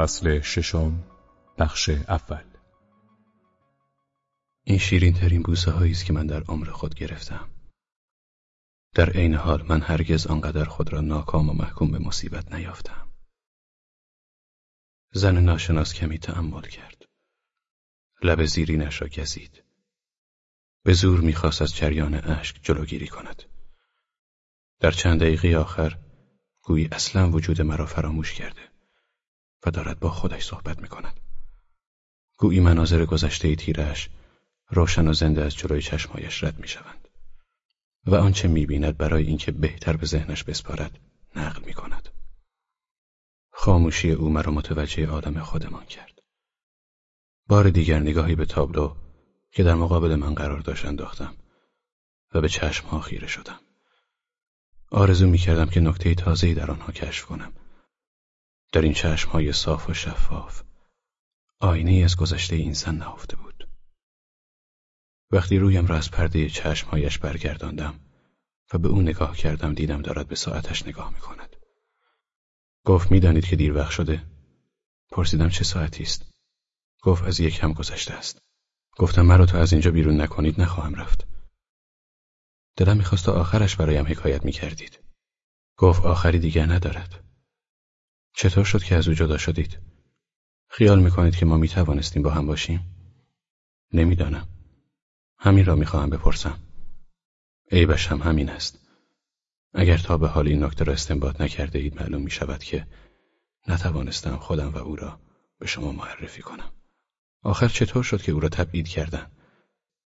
فصل ششم بخش اول. این شیرین ترین بوسه هایی است که من در عمر خود گرفتم. در عین حال من هرگز آنقدر خود را ناکام و محکوم به مصیبت نیافتم. زن ناشناس کمی تأمل کرد. لب زیرینش را گزید. به زور می‌خواست از جریان اشک جلوگیری کند. در چند دقیقه آخر گویی اصلا وجود مرا فراموش کرده. و دارد با خودش صحبت می کند. گویی مناظر گذشته تیرش روشن و زنده از جلوی چشمهایش رد می شوند. و آنچه می بیند برای اینکه بهتر به ذهنش بسپارد نقل می کند. خاموشی او مرا متوجه آدم خودمان کرد. بار دیگر نگاهی به تابلو که در مقابل من قرار داشت انداختم و به چشمها خیره شدم. آرزو می کردم که نکته تازه‌ای در آنها کشف کنم در این چشمهای صاف و شفاف آینه از گذشته این زن نهفته بود وقتی رویم را از پرده چشمهایش برگرداندم و به او نگاه کردم دیدم دارد به ساعتش نگاه می کند. گفت می‌دانید که دیر وقت شده؟ پرسیدم چه ساعتی است؟ گفت از یک هم گذشته است. گفتم مرا تو از اینجا بیرون نکنید نخواهم رفت. دلم می‌خواست تا آخرش برایم حکایت می‌کردید. گفت آخری دیگر ندارد. چطور شد که از او جدا شدید؟ خیال می‌کنید که ما می‌توانستیم با هم باشیم؟ نمی‌دانم. همین را می‌خواهم بپرسم. عیبش هم همین است. اگر تا به حال این نکته را استنباط نکرده اید معلوم می شود که نتوانستم خودم و او را به شما معرفی کنم. آخر چطور شد که او را تبعید کردن؟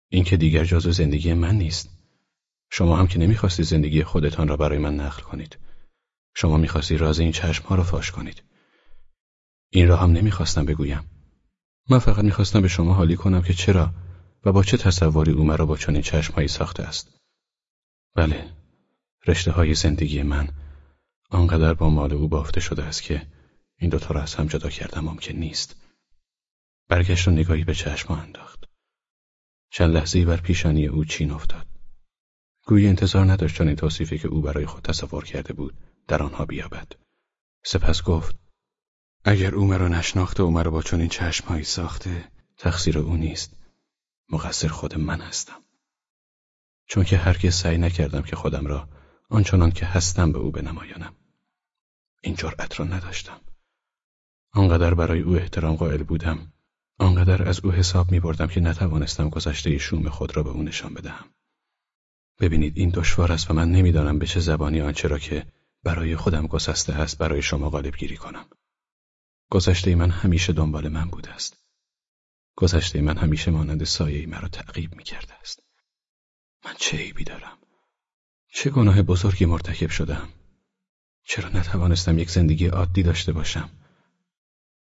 این که دیگر جزو زندگی من نیست. شما هم که نمی‌خواستی زندگی خودتان را برای من نقل کنید. شما می‌خواستی راز این چشم ها را فاش کنید. این را هم نمی‌خواستم بگویم. من فقط می‌خواستم به شما حالی کنم که چرا و با چه تصوری او مرا با چنین چشمهایی ساخته است. بله، رشته های زندگی من آنقدر با مال او بافته شده است که این دوتا را از هم جدا کردن ممکن نیست. برگشت و نگاهی به چشم انداخت. چند لحظه بر پیشانی او چین افتاد. گویی انتظار نداشت چون این توصیفی که او برای خود تصور کرده بود در آنها بیابد. سپس گفت اگر او مرا نشناخته و مرا با چنین چشمهایی ساخته تقصیر او نیست. مقصر خود من هستم. چون که هرگز سعی نکردم که خودم را آنچنان که هستم به او بنمایانم. این جرأت را نداشتم. آنقدر برای او احترام قائل بودم آنقدر از او حساب می بردم که نتوانستم گذشته شوم خود را به او نشان بدهم. ببینید این دشوار است و من نمی‌دانم به چه زبانی آنچه را که برای خودم گسسته است برای شما غالب گیری کنم. گذشته من همیشه دنبال من بوده است. گذشته من همیشه مانند سایه مرا تعقیب می کرده است. من چه عیبی دارم؟ چه گناه بزرگی مرتکب شدم؟ چرا نتوانستم یک زندگی عادی داشته باشم؟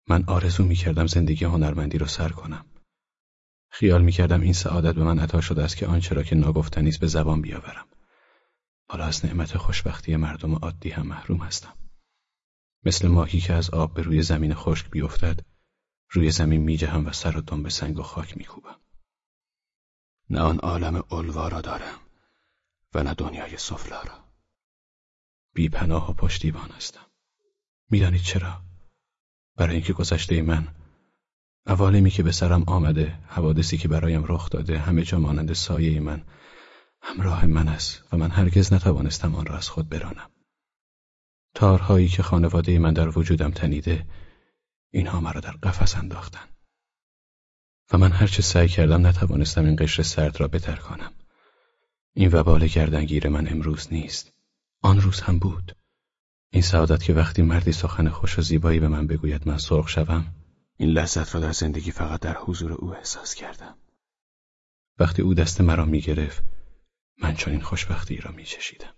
من آرزو می کردم زندگی هنرمندی را سر کنم. خیال می کردم این سعادت به من عطا شده است که آنچه را که ناگفتنی به زبان بیاورم. حالا از نعمت خوشبختی مردم عادی هم محروم هستم. مثل ماهی که از آب به روی زمین خشک بیفتد روی زمین میجهم و سر و دم به سنگ و خاک میکوبم. نه آن عالم الوا را دارم و نه دنیای سفلا را. بی پناه و پشتیبان هستم. می‌دانید چرا؟ برای اینکه گذشته من عوالمی که به سرم آمده حوادثی که برایم رخ داده همه جا مانند سایه من همراه من است و من هرگز نتوانستم آن را از خود برانم. تارهایی که خانواده من در وجودم تنیده اینها مرا در قفس انداختن. و من هرچه سعی کردم نتوانستم این قشر سرد را بتر کنم این وبال گردنگیر من امروز نیست. آن روز هم بود. این سعادت که وقتی مردی سخن خوش و زیبایی به من بگوید من سرخ شوم این لذت را در زندگی فقط در حضور او احساس کردم. وقتی او دست مرا می گرفت من چنین خوشبختی را می چشیدم.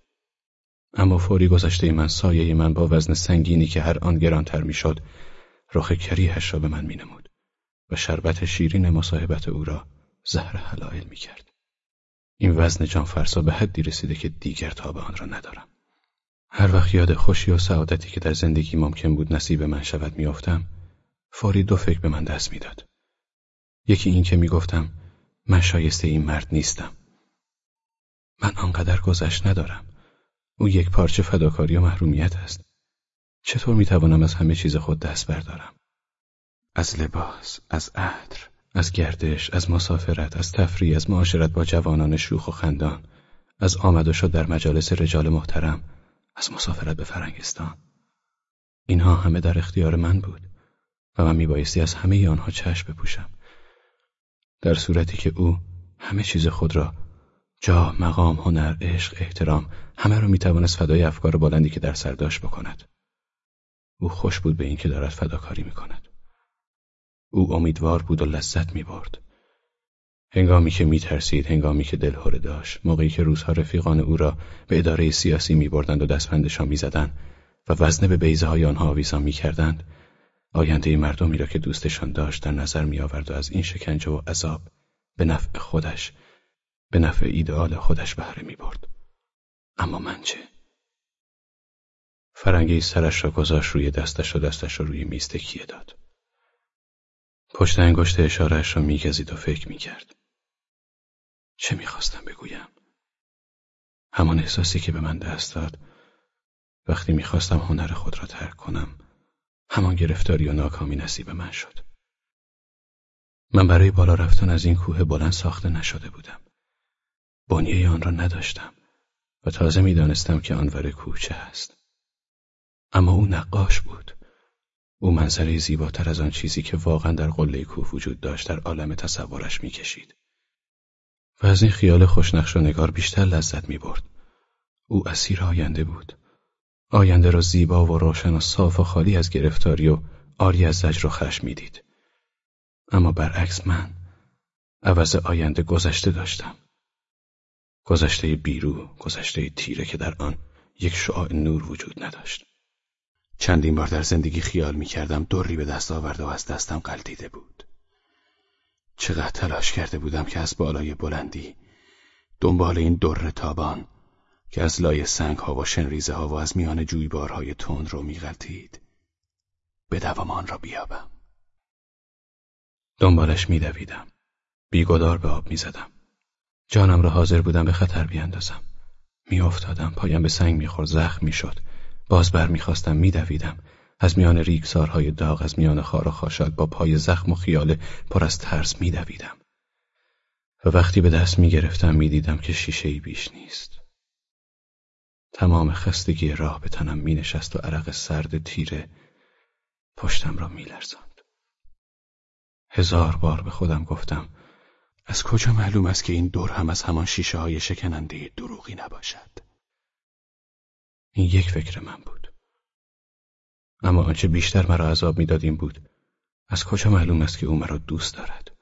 اما فوری گذشته من سایه من با وزن سنگینی که هر آن گرانتر می‌شد رخ کریهش را به من مینمود و شربت شیرین مصاحبت او را زهر حلائل می کرد. این وزن جان فرسا به حدی رسیده که دیگر تاب آن را ندارم. هر وقت یاد خوشی و سعادتی که در زندگی ممکن بود نصیب من شود میافتم فوری دو فکر به من دست می‌داد. یکی این که می‌گفتم من شایسته این مرد نیستم. من آنقدر گذشت ندارم. او یک پارچه فداکاری و محرومیت است. چطور می‌توانم از همه چیز خود دست بردارم؟ از لباس، از عطر، از گردش، از مسافرت، از تفریح، از معاشرت با جوانان شوخ و خندان، از آمد و شد در مجالس رجال محترم، از مسافرت به فرنگستان. اینها همه در اختیار من بود و من میبایستی از همه آنها چشم بپوشم. در صورتی که او همه چیز خود را جا، مقام، هنر، عشق، احترام همه را می‌توانست فدای افکار بلندی که در سر داشت بکند. او خوش بود به اینکه دارد فداکاری می‌کند. او امیدوار بود و لذت می‌برد. هنگامی که میترسید، هنگامی که دلهوره داشت، موقعی که روزها رفیقان او را به اداره سیاسی میبردند و دستبندشان می‌زدند و وزنه به بیزه های آنها آویزان می‌کردند، آینده مردمی را که دوستشان داشت در نظر میآورد و از این شکنجه و عذاب به نفع خودش به نفع ایدئال خودش بهره می برد. اما من چه؟ فرنگی سرش را گذاشت روی دستش و دستش را روی میز تکیه داد. پشت انگشت اشارهش را میگزید و فکر می‌کرد. چه می‌خواستم بگویم؟ همان احساسی که به من دست داد وقتی می‌خواستم هنر خود را ترک کنم همان گرفتاری و ناکامی نصیب من شد. من برای بالا رفتن از این کوه بلند ساخته نشده بودم. بانیه آن را نداشتم و تازه می‌دانستم که آنور کوه چه هست. اما او نقاش بود. او منظره زیباتر از آن چیزی که واقعا در قله کوه وجود داشت در عالم تصورش می‌کشید. و از این خیال خوشنقش و نگار بیشتر لذت می‌برد. او اسیر آینده بود. آینده را زیبا و روشن و صاف و خالی از گرفتاری و آری از زجر و خشم می‌دید. اما برعکس من عوض آینده گذشته داشتم. گذشته بیرو، گذشته تیره که در آن یک شعاع نور وجود نداشت. چندین بار در زندگی خیال می کردم دوری به دست آورده و از دستم قلتیده بود. چقدر تلاش کرده بودم که از بالای بلندی دنبال این در تابان که از لای سنگ ها و شنریزه ها و از میان جویبارهای تند رو میغلطید بدوام آن را بیابم دنبالش میدویدم بیگدار به آب می‌زدم جانم را حاضر بودم به خطر بیاندازم. میافتادم پایم به سنگ می‌خورد زخم می‌شد. باز بر می‌خواستم میدویدم. از میان ریگسارهای داغ از میان خار و خاشاک با پای زخم و خیال پر از ترس میدویدم. و وقتی به دست می‌گرفتم می‌دیدم که شیشه ای بیش نیست. تمام خستگی راه به تنم می نشست و عرق سرد تیره پشتم را می لرزاند. هزار بار به خودم گفتم از کجا معلوم است که این دور هم از همان شیشه های شکننده دروغی نباشد؟ این یک فکر من بود. اما آنچه بیشتر مرا عذاب می‌داد این بود از کجا معلوم است که او مرا دوست دارد؟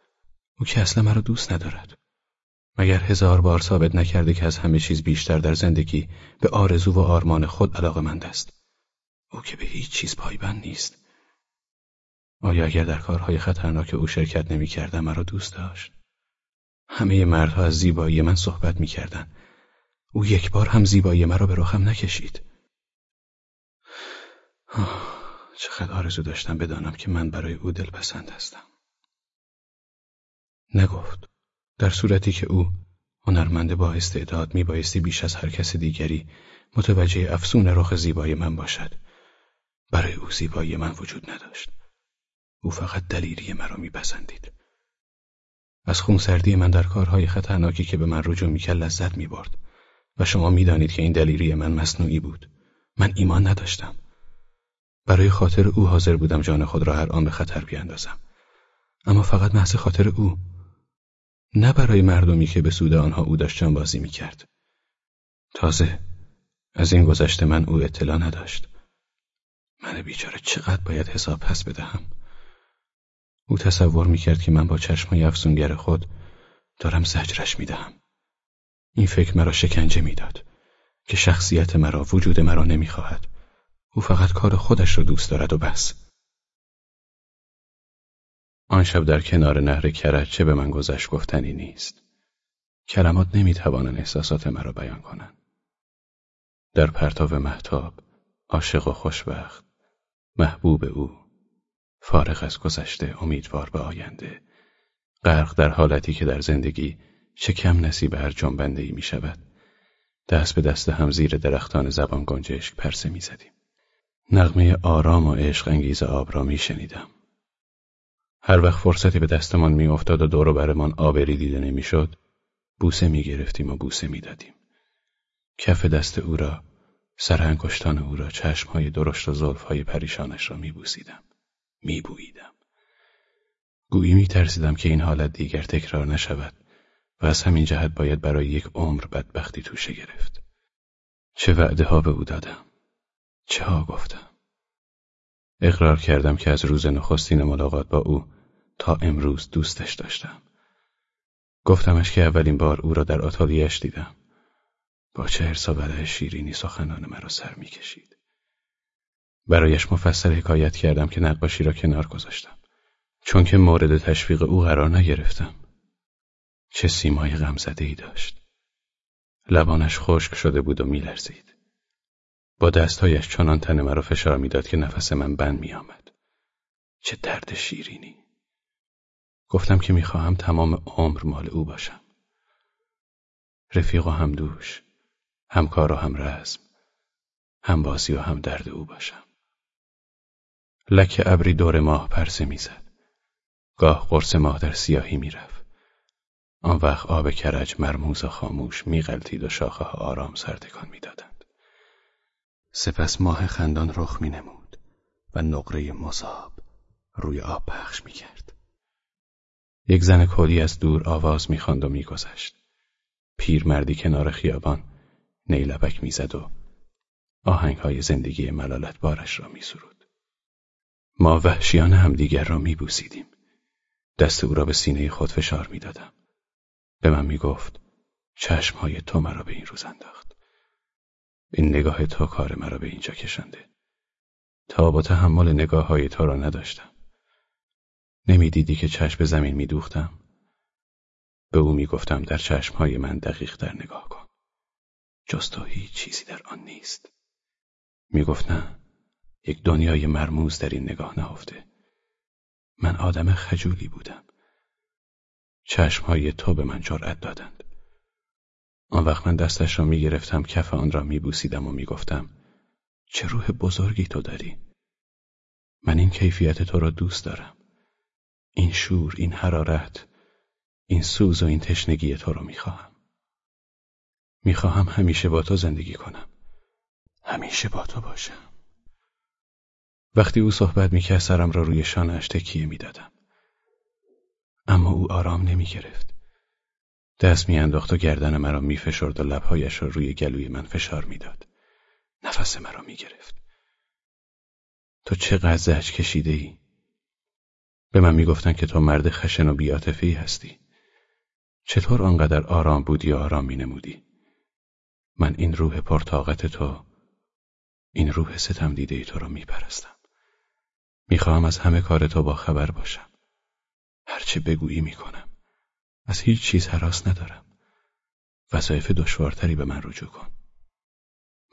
او که اصلا مرا دوست ندارد. مگر هزار بار ثابت نکرده که از همه چیز بیشتر در زندگی به آرزو و آرمان خود علاقه مند است؟ او که به هیچ چیز پایبند نیست. آیا اگر در کارهای خطرناک او شرکت نمی کردم مرا دوست داشت؟ همه مردها از زیبایی من صحبت می کردن. او یک بار هم زیبایی مرا به رخم نکشید. آه، چقدر آرزو داشتم بدانم که من برای او دلپسند هستم. نگفت. در صورتی که او هنرمند با استعداد میبایستی بیش از هر کس دیگری متوجه افسون رخ زیبای من باشد. برای او زیبایی من وجود نداشت. او فقط دلیری مرا میپسندید. از خونسردی من در کارهای خطرناکی که به من رجوع می‌کرد لذت می‌برد و شما می‌دانید که این دلیری من مصنوعی بود من ایمان نداشتم برای خاطر او حاضر بودم جان خود را هر آن به خطر بیاندازم اما فقط محض خاطر او نه برای مردمی که به سود آنها او داشت بازی می کرد. تازه از این گذشته من او اطلاع نداشت. من بیچاره چقدر باید حساب پس بدهم. او تصور می کرد که من با چشمای افزونگر خود دارم زجرش می دهم. این فکر مرا شکنجه می‌داد که شخصیت مرا وجود مرا نمی‌خواهد. او فقط کار خودش را دوست دارد و بس. آن شب در کنار نهر کرج چه به من گذشت گفتنی نیست. کلمات نمی‌توانند احساسات مرا بیان کنند. در پرتاب محتاب، عاشق و خوشبخت، محبوب او، فارغ از گذشته امیدوار به آینده، غرق در حالتی که در زندگی چه کم نصیب هر جنبنده ای می شود. دست به دست هم زیر درختان زبان گنجشک پرسه می زدیم. نغمه آرام و عشق انگیز آب را می شنیدم. هر وقت فرصتی به دستمان میافتاد و دور برمان آبری دیده نمی‌شد بوسه می‌گرفتیم و بوسه می‌دادیم کف دست او را سر انگشتان او را چشمهای درشت و زلفهای پریشانش را میبوسیدم میبوییدم. گویی میترسیدم که این حالت دیگر تکرار نشود و از همین جهت باید برای یک عمر بدبختی توشه گرفت. چه وعده ها به او دادم؟ چه ها گفتم؟ اقرار کردم که از روز نخستین ملاقات با او تا امروز دوستش داشتم. گفتمش که اولین بار او را در آتالیش دیدم. با چه ارسا شیرینی سخنان مرا سر می‌کشید. برایش مفصل حکایت کردم که نقاشی را کنار گذاشتم. چون که مورد تشویق او قرار نگرفتم. چه سیمای غمزده ای داشت. لبانش خشک شده بود و میلرزید. با دستهایش چنان تن مرا فشار می‌داد که نفس من بند میآمد. چه درد شیرینی. گفتم که می‌خواهم تمام عمر مال او باشم. رفیق و هم دوش همکار و هم رزم هم بازی و هم درد او باشم. لکه ابری دور ماه پرسه می‌زد. گاه قرص ماه در سیاهی می‌رفت. آن وقت آب کرج مرموز و خاموش میغلطید و شاخه آرام سرتکان می‌دادند. سپس ماه خندان رخ مینمود و نقره مذاب روی آب پخش می‌کرد. یک زن کلی از دور آواز می‌خواند و میگذشت. پیرمردی کنار خیابان نیلبک می‌زد و آهنگهای زندگی ملالت بارش را میسرود. ما وحشیان همدیگر را میبوسیدیم. دست او را به سینه خود فشار می‌دادم. به من می‌گفت چشمهای تو مرا به این روز انداخت. این نگاه تو کار مرا به اینجا کشنده. تا با تحمل نگاه های تو را نداشتم. نمی‌دیدی که چشم به زمین میدوختم؟ به او می‌گفتم در چشمهای من دقیق در نگاه کن. جز تو هیچ چیزی در آن نیست. می‌گفت نه. یک دنیای مرموز در این نگاه نهفته. من آدم خجولی بودم. چشمهای تو به من جرأت دادند. آن وقت من دستش را می‌گرفتم کف آن را میبوسیدم و می‌گفتم چه روح بزرگی تو داری؟ من این کیفیت تو را دوست دارم. این شور این حرارت این سوز و این تشنگی تو رو می‌خواهم. می‌خواهم همیشه با تو زندگی کنم. همیشه با تو باشم. وقتی او صحبت می‌کرد سرم را روی شانهاش تکیه می‌دادم. اما او آرام نمی‌گرفت. دست میانداخت و گردن مرا میفشرد و لبهایش را روی گلوی من فشار می‌داد. نفس مرا می‌گرفت. تو چقدر زج کشیده ای به من می‌گفتن که تو مرد خشن و بیاتفی هستی. چطور آنقدر آرام بودی و آرام مینمودی من این روح پرتاقت تو این روح ستم دیده تو رو میپرستم. می‌خواهم از همه کار تو با خبر باشم. هرچه بگویی می‌کنم. از هیچ چیز حراس ندارم. وظایف دشوارتری به من رجوع کن.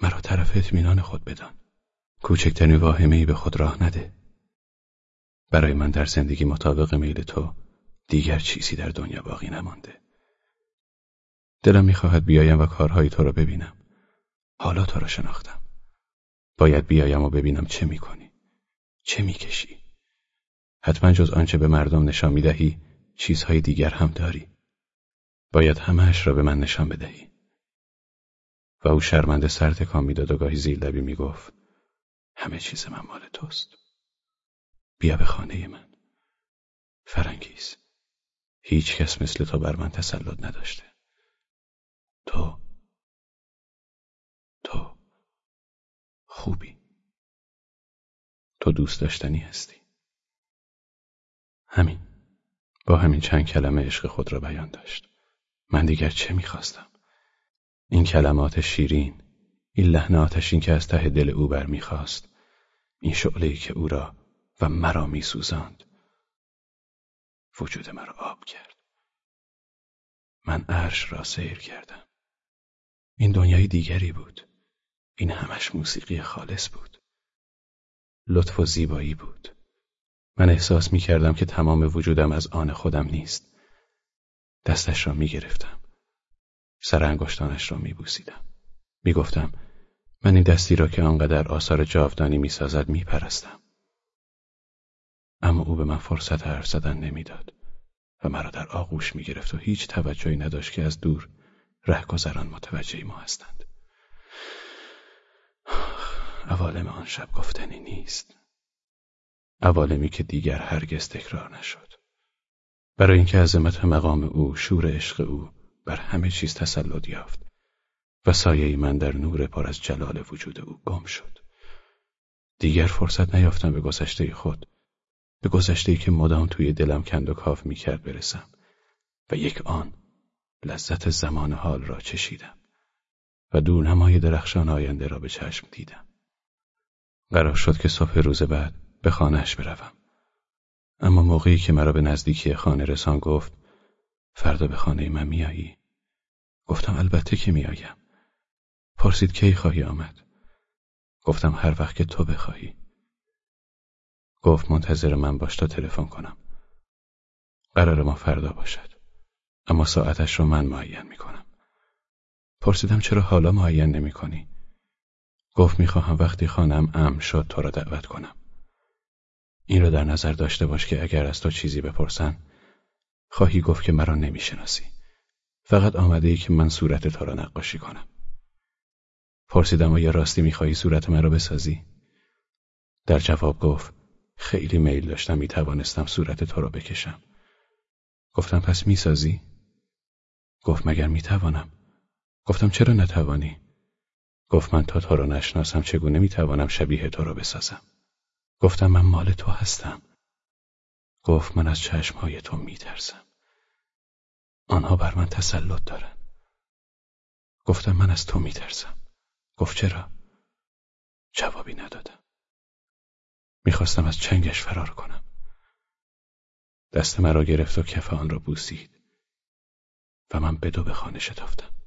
مرا طرف اطمینان خود بدان. کوچکترین واهمهای به خود راه نده. برای من در زندگی مطابق میل تو دیگر چیزی در دنیا باقی نمانده. دلم می‌خواهد بیایم و کارهای تو را ببینم. حالا تو را شناختم. باید بیایم و ببینم چه می‌کنی. چه می‌کشی؟ حتما جز آنچه به مردم نشان می‌دهی چیزهای دیگر هم داری. باید همهاش را به من نشان بدهی. و او شرمنده سر تکان می‌داد و گاهی زیر لبی می‌گفت همه چیز من مال توست. بیا به خانه من. فرنگیز. هیچ کس مثل تو بر من تسلط نداشته. تو. تو. خوبی. تو دوست داشتنی هستی. همین. با همین چند کلمه عشق خود را بیان داشت. من دیگر چه می‌خواستم؟ این کلمات شیرین این لحن آتشین که از ته دل او برمیخواست این شعله که او را و مرا میسوزاند. وجود مرا آب کرد. من عرش را سیر کردم. این دنیای دیگری بود. این همش موسیقی خالص بود. لطف و زیبایی بود. من احساس می کردم که تمام وجودم از آن خودم نیست. دستش را می گرفتم سر انگشتانش را می بوسیدم می گفتم من این دستی را که آنقدر آثار جاودانی می سازد می پرستم اما او به من فرصت حرف زدن نمی‌داد و مرا در آغوش می‌گرفت و هیچ توجهی نداشت که از دور رهگذران متوجه ما هستند. عوالم آن شب گفتنی نیست. عوالمی که دیگر هرگز تکرار نشد. برای اینکه عظمت مقام او شور عشق او بر همه چیز تسلط یافت و سایه من در نور پر از جلال وجود او گم شد. دیگر فرصت نیافتم به گذشته خود به گذشته که مدام توی دلم کند و کاف می‌کرد برسم و یک آن لذت زمان حال را چشیدم و دورنمای درخشان آینده را به چشم دیدم. قرار شد که صبح روز بعد به خانهش بروم. اما موقعی که مرا به نزدیکی خانه رسان گفت فردا به خانه من میایی؟ گفتم البته که میآیم پرسید کی خواهی آمد؟ گفتم هر وقت که تو بخواهی. گفت منتظر من باش تا تلفن کنم. قرار ما فردا باشد. اما ساعتش رو من معین می‌کنم. پرسیدم چرا حالا معین نمی کنی؟ گفت می‌خواهم وقتی خانم ام شد تو را دعوت کنم این را در نظر داشته باش که اگر از تو چیزی بپرسن خواهی گفت که مرا نمی‌شناسی فقط آمده ای که من صورت تو را نقاشی کنم پرسیدم آیا راستی می‌خواهی صورت مرا بسازی؟ در جواب گفت خیلی میل داشتم می‌توانستم صورت تو را بکشم گفتم پس می‌سازی؟ گفت مگر می‌توانم گفتم چرا نتوانی؟ گفت من تا تو را نشناسم چگونه می‌توانم شبیه تو را بسازم؟ گفتم من مال تو هستم. گفت من از چشمهای تو میترسم. آنها بر من تسلط دارن. گفتم من از تو میترسم. گفت چرا؟ جوابی ندادم. می‌خواستم از چنگش فرار کنم. دست مرا گرفت و کف آن را بوسید و من به دو به خانه شتافتم.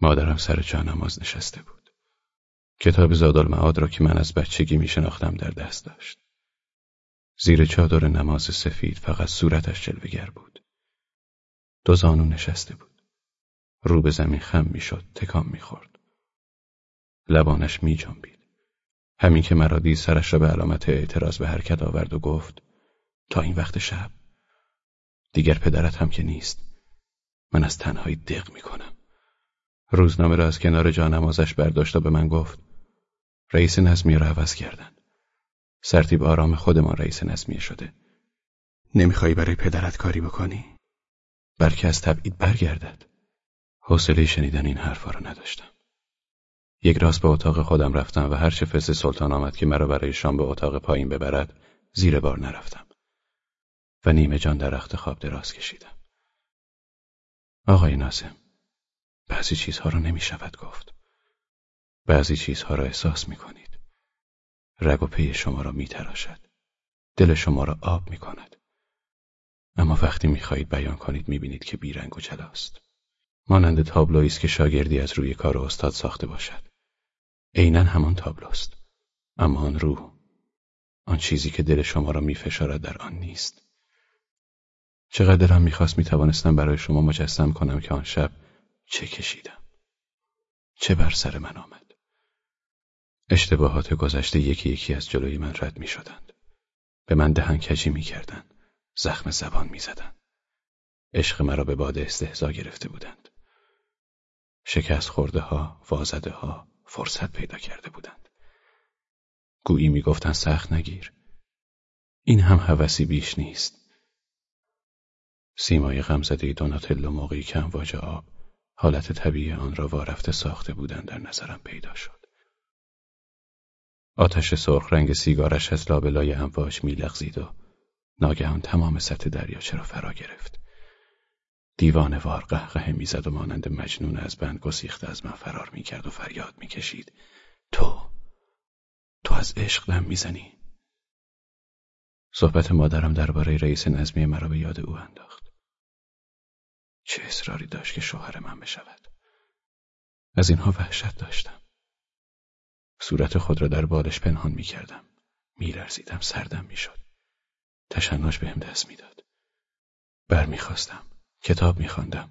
مادرم سر جانماز نشسته بود. کتاب زادالمعاد را که من از بچگی می شناختم در دست داشت. زیر چادر نماز سفید فقط صورتش جلوگر بود. دو زانو نشسته بود. رو به زمین خم می‌شد تکان می‌خورد. لبانش می جنبید همین که مرا دید سرش را به علامت اعتراض به حرکت آورد و گفت تا این وقت شب. دیگر پدرت هم که نیست. من از تنهایی دق می‌کنم. روزنامه را از کنار جانمازش برداشت و به من گفت رئیس نظمیه را عوض کردن. سرتیب آرام خودمان رئیس نظمیه شده. نمیخوایی برای پدرت کاری بکنی؟ بلکه از تبعید برگردد. حوصله شنیدن این حرفا را نداشتم. یک راست به اتاق خودم رفتم و هر چه فس سلطان آمد که مرا برای شام به اتاق پایین ببرد زیر بار نرفتم و نیمه جان در رخت خواب دراز کشیدم. آقای نازم بعضی چیزها را نمی شود گفت. بعضی چیزها را احساس می کنید رگ و پی شما را می تراشد دل شما را آب می کند اما وقتی می خواهید بیان کنید می بینید که بیرنگ و جلاست. مانند تابلویی است که شاگردی از روی کار استاد ساخته باشد. عینا همان تابلوست. اما آن روح آن چیزی که دل شما را میفشارد در آن نیست. چقدر دلم می‌خواست می‌توانستم برای شما مجسم کنم که آن شب چه کشیدم؟ چه بر سر من آمد؟ اشتباهات گذشته یکی یکی از جلوی من رد می‌شدند. به من دهن کجی می‌کردند. زخم زبان می‌زدند. عشق مرا به باد استهزا گرفته بودند. شکست خورده ها وازده ها فرصت پیدا کرده بودند. گویی می‌گفتند سخت نگیر. این هم هوسی بیش نیست. سیمای غمزده دوناتلو موقعی که امواج آب حالت طبیعی آن را وارفته ساخته بودند در نظرم پیدا شد. آتش سرخ رنگ سیگارش از لابلای امواج میلغزید و ناگهان تمام سطح دریاچه را فرا گرفت. دیوانه وار قهقه می‌زد و مانند مجنون از بند گسیخته از من فرار می‌کرد و فریاد می‌کشید. تو تو از عشق دم می‌زنی. صحبت مادرم درباره رئیس نظمی مرا به یاد او انداخت. چه اصراری داشت که شوهر من بشود. از اینها وحشت داشتم. صورت خود را در بالش پنهان می‌کردم. میلرزیدم سردم می‌شد. تشنج بهم دست می‌داد. برمیخواستم. کتاب میخواندم.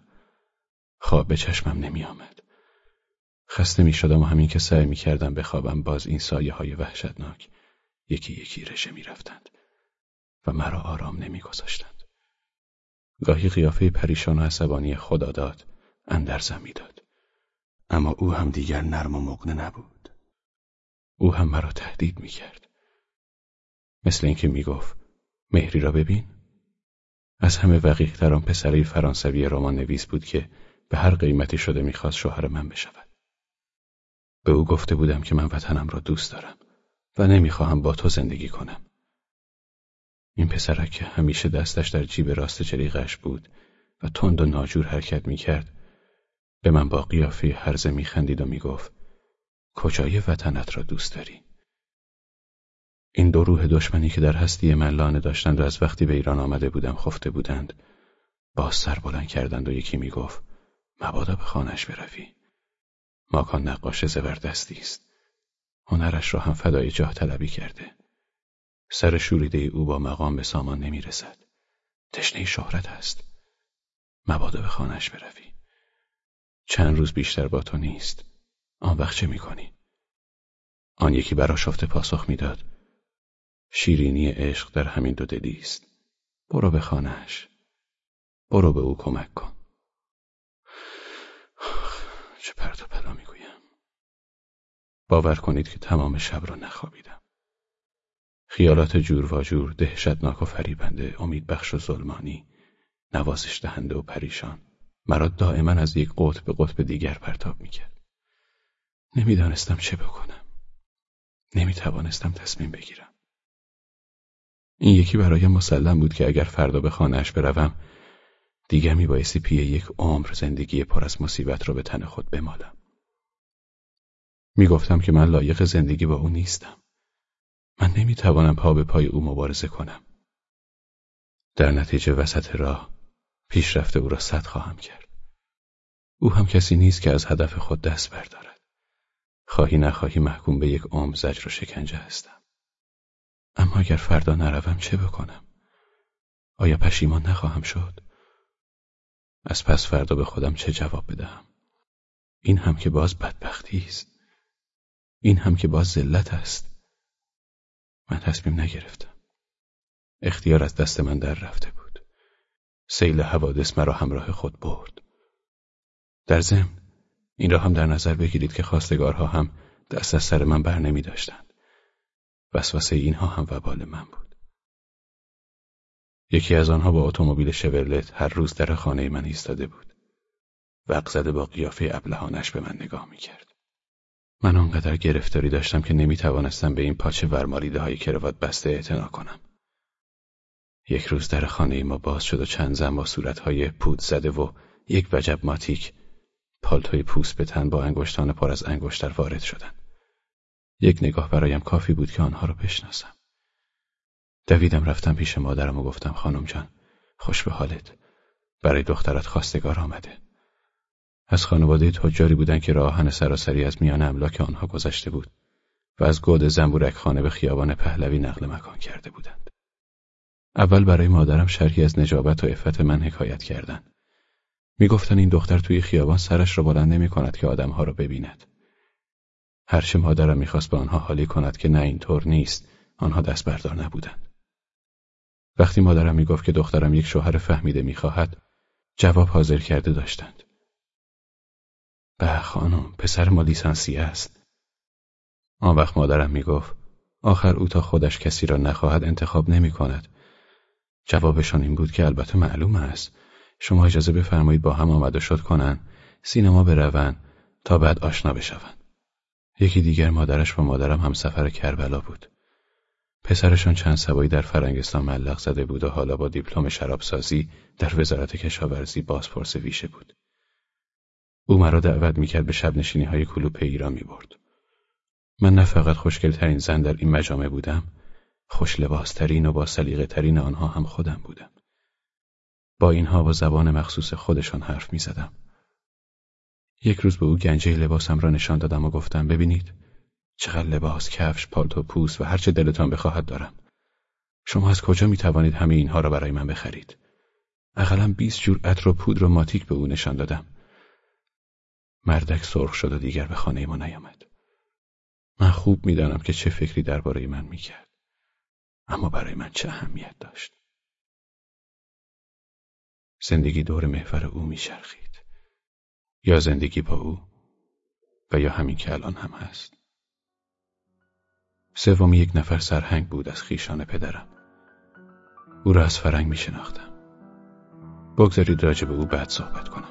خواب به چشمم نمیآمد. خسته می شدم و همین که سعی می کردم بخوابم باز این سایه های وحشتناک یکی یکی رژه می‌رفتند و مرا آرام نمیگذاشتند. گاهی قیافه پریشان و عصبانی خدا داد اندرزم می‌داد اما او هم دیگر نرم و مقنه نبود. او هم مرا تهدید می‌کرد. مثل اینکه می‌گفت مهری را ببین. از همه وقیق آن پسری فرانسوی رمان نویس بود که به هر قیمتی شده می‌خواست شوهر من بشود. به او گفته بودم که من وطنم را دوست دارم و نمی‌خواهم با تو زندگی کنم. این پسرک که همیشه دستش در جیب راست جریغش بود و تند و ناجور حرکت می‌کرد به من با قیافه هرزه میخندید و می‌گفت کجای وطنت را دوست داری؟ این دو روح دشمنی که در هستی من لانه داشتند و از وقتی به ایران آمده بودم خفته بودند باز سر بلند کردند و یکی می‌گفت مبادا به خانش بروی. ماکان نقاش زبردستی است. هنرش را هم فدای جاه طلبی کرده. سر شوریده او با مقام به سامان نمی‌رسد. تشنه شهرت است. مبادا به خانش بروی. چند روز بیشتر با تو نیست. آن وقت چه می‌کنی؟ آن یکی براشفته پاسخ می‌داد. شیرینی عشق در همین دو دلی است. برو به خانهاش. برو به او کمک کن. چه پرت و پلا می‌گویم. باور کنید که تمام شب را نخوابیدم. خیالات جور و جور دهشتناک و فریبنده امید بخش و ظلمانی نوازش دهنده و پریشان. مرا دائما از یک قطب به قطب دیگر پرتاب می‌کرد. نمی‌دانستم چه بکنم. نمی‌توانستم تصمیم بگیرم. این یکی برایم مسلم بود که اگر فردا به خانهاش بروم دیگر میبایستی پی یک عمر زندگی پر از مصیبت را به تن خود بمالم. می‌گفتم که من لایق زندگی با او نیستم. من نمی‌توانم پا به پای او مبارزه کنم. در نتیجه وسط راه پیشرفت او را صد خواهم کرد. او هم کسی نیست که از هدف خود دست بردارد. خواهی نخواهی محکوم به یک عمر زجر و شکنجه هستم. اما اگر فردا نروم چه بکنم؟ آیا پشیمان نخواهم شد؟ از پس فردا به خودم چه جواب بدهم؟ این هم که باز بدبختی است. این هم که باز ذلت است. من تصمیم نگرفتم اختیار از دست من در رفته بود سیل حوادث مرا همراه خود برد در ضمن این را هم در نظر بگیرید که خواستگارها هم دست از سر من بر نمی داشتند. وسوسه اینها هم وبال من بود. یکی از آنها با اتومبیل شورلت هر روز در خانه من ایستاده بود. وق زده با قیافه ابلهانش به من نگاه می کرد. من آنقدر گرفتاری داشتم که نمی توانستم به این پاچه ورمالیده های کروات بسته اعتنا کنم. یک روز در خانه ما باز شد و چند زن با صورتهای پود زده و یک وجب ماتیک پالتوی پوست به تن با انگشتان پر از انگشتر وارد شدند. یک نگاه برایم کافی بود که آنها را بشناسم. دویدم رفتم پیش مادرم و گفتم خانم جان خوش به حالت برای دخترت خواستگار آمده. از خانواده تجاری بودند که راهن سراسری از میان املاک آنها گذشته بود و از گود زنبورک خانه به خیابان پهلوی نقل مکان کرده بودند. اول برای مادرم شرحی از نجابت و عفت من حکایت کردند. می‌گفتن این دختر توی خیابان سرش را بلند نمی کند که آدمها را ببیند. هرچه مادرم می‌خواست به آنها حالی کند که نه اینطور نیست آنها دست بردار نبودند. وقتی مادرم می‌گفت که دخترم یک شوهر فهمیده می‌خواهد جواب حاضر کرده داشتند. به خانم پسر ما لیسانسی است. آن وقت مادرم می‌گفت آخر او تا خودش کسی را نخواهد انتخاب نمی کند. جوابشان این بود که البته معلوم است. شما اجازه بفرمایید با هم آمد و شد کنن. سینما برون تا بعد آشنا بشون یکی دیگر مادرش با مادرم هم سفر کربلا بود. پسرشان چند سوایی در فرنگستان ملق زده بود و حالا با دیپلم شرابسازی در وزارت کشاورزی بازپرس ویشه بود. او مرا دعوت می‌کرد به شب نشینی های کلوپ ایران می‌برد من نه فقط خوشگل ترین زن در این مجامع بودم خوش لباس ترین و با ترین آنها هم خودم بودم با اینها با زبان مخصوص خودشان حرف می زدم. یک روز به او گنجه لباسم را نشان دادم و گفتم ببینید چقدر لباس، کفش، پالتو، پوست و هرچه دلتان بخواهد دارم. شما از کجا می توانید همه اینها را برای من بخرید؟ اقلا 20 جور عطر و پودر و ماتیک به او نشان دادم. مردک سرخ شد و دیگر به خانه ما نیامد. من خوب می‌دانم که چه فکری درباره من می‌کرد. اما برای من چه اهمیت داشت؟ زندگی دور محور او میچرخید. یا زندگی با او و یا همین که الان هم هست. سومی یک نفر سرهنگ بود از خیشان پدرم. او را از فرنگ می شناختم بگذارید راجع به او بعد صحبت کنم.